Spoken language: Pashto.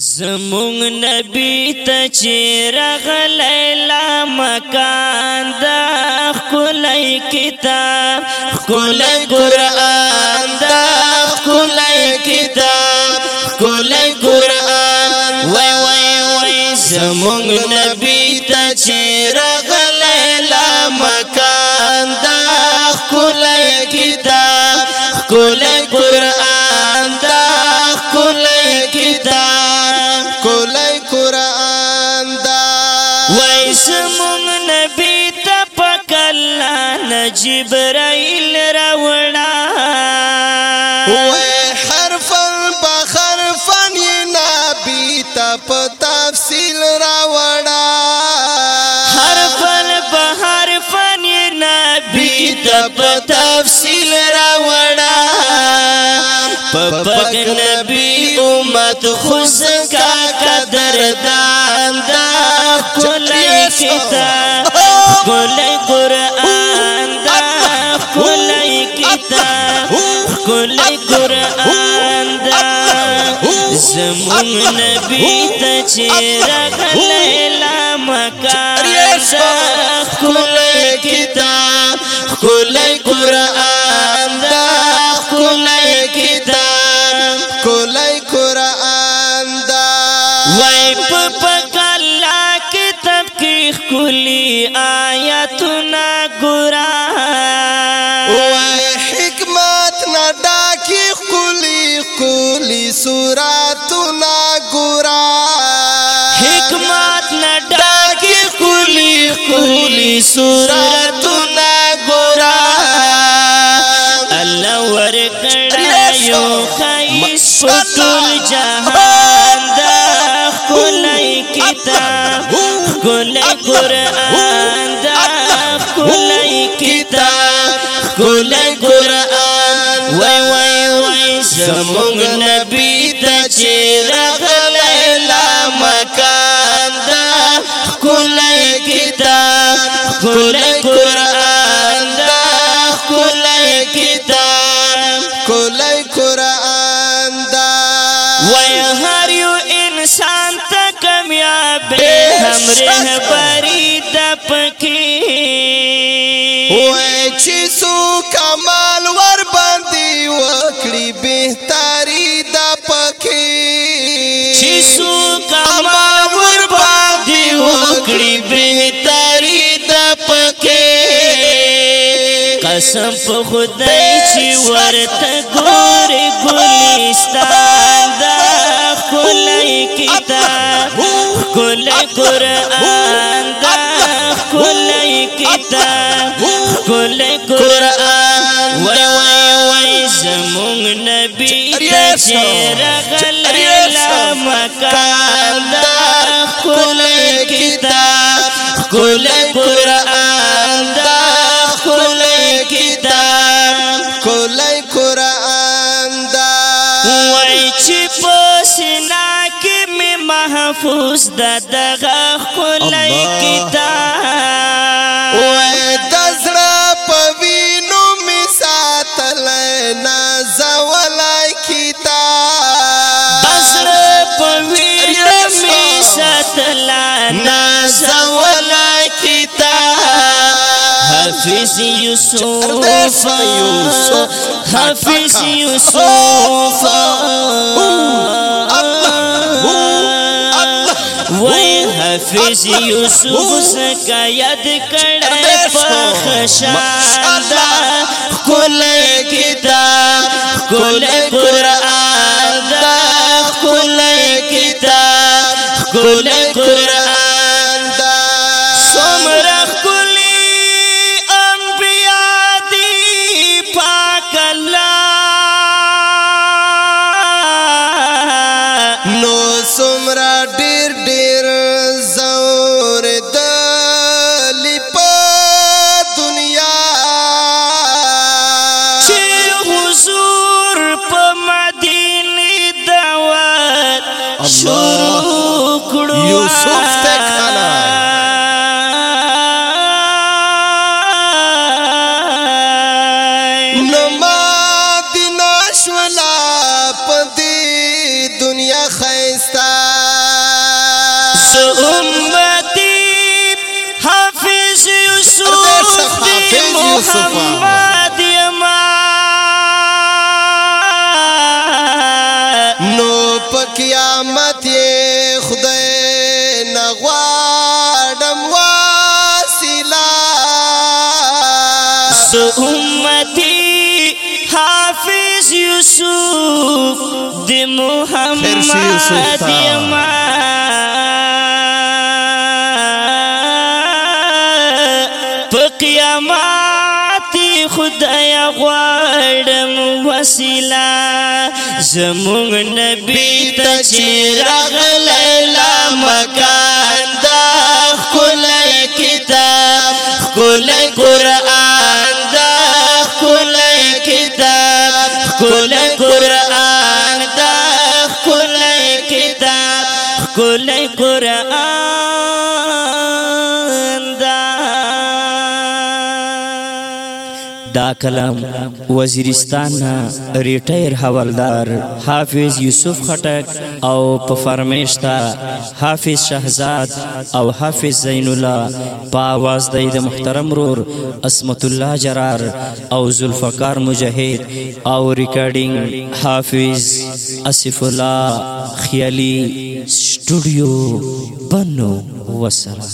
زمون نبی ته چیرغ لیلا مکان دا خلای کتاب خلای قران دا خلای کتاب خلای قران وای وای وای زمون نبی ته چیرغ لیلا مکان دا خلای کتاب خلای ل جبرائیل راوړا وای حرفن په حرفن نبی ته په تفصیل راوړا نبي په تفصيل نبی ته په تفصیل راوړا پپک نبی امت خوش کا قدردان دا کلی کتاب زمون نبی ته چې راغلی لا مکان خلای کتاب خلای قران دا خلای کتاب خلای قران دا وای په سوراتنا ګورا حکمت نه ڈاکی خولي خولي سوراتنا ګورا الله ورکړ یو خیس ټول جہان دا خولای کتاب خولای قران دا خولای کتاب خولای قران وای وای وای زمونږ نه راغلی لا مکان دا خکلی کتاب خکلی قرآن دا خکلی کتاب خکلی قرآن دا وی هر یو انسان تا کمیاب هم رهبری دا پکی قسم په خدای چې ورته ګورې ګلستان دا خلای کتاب خلای قران دا خلای کتاب خلای قران وای وای وای زمون نبی ته چرغل لا مکان دا خلای کتاب خلای محفوظ د دغه کولای کتاب وای دزړه پوینو می ساتل نه زولای کتاب دزړه پوینو می ساتل نه زولای کتاب حافظ یوسف حافظ یوسف حافظ یوسف سکا کڑے کل کل کل کتاب کتاب قرآن دا کل قرآن شروع کړو یوسف تکاله نما دین شولا په دې دنیا خيستا امتی حافظ یوسف محمد قیامت خدای نغواړم واسیلا ز امتی حافظ یوسف د محمد یما په قیامت خدایا غواړم وسیله زموږ نبی ته چې راغلی لا مکان دا ښکلی کتاب ښکلی قرآن دا ښکلی کتاب ښکلی قرآن دا ښکلی کتاب ښکلی قرآن دا کلام وزیرستان ریټایر حوالدار حافظ یوسف خټک او په فرمیشتا حافظ شهزاد او حافظ زین الله په आवाज د محترم رور اسمت الله جرار او ذوالفقار مجاهد او ریکارډینګ حافظ اسف الله خیالی سټوډیو بنو وسره